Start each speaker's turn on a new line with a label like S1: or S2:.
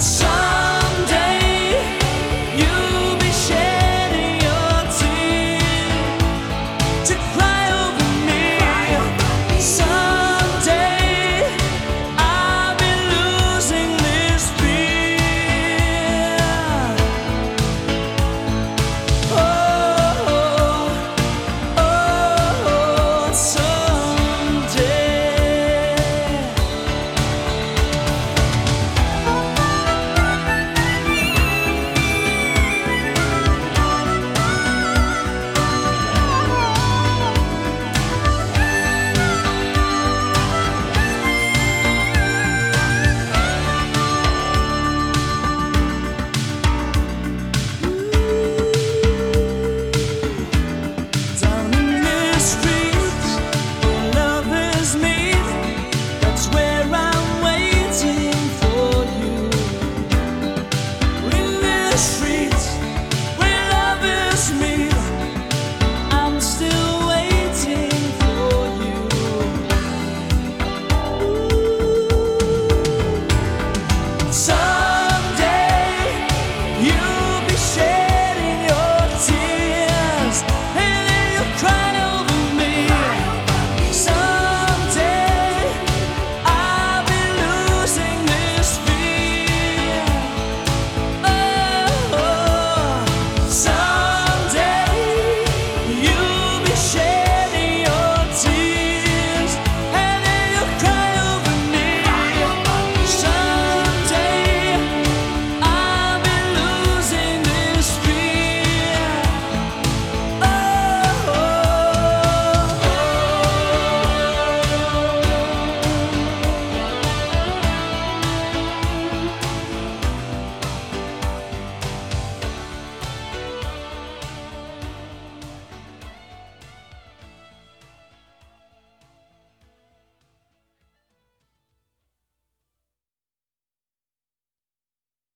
S1: so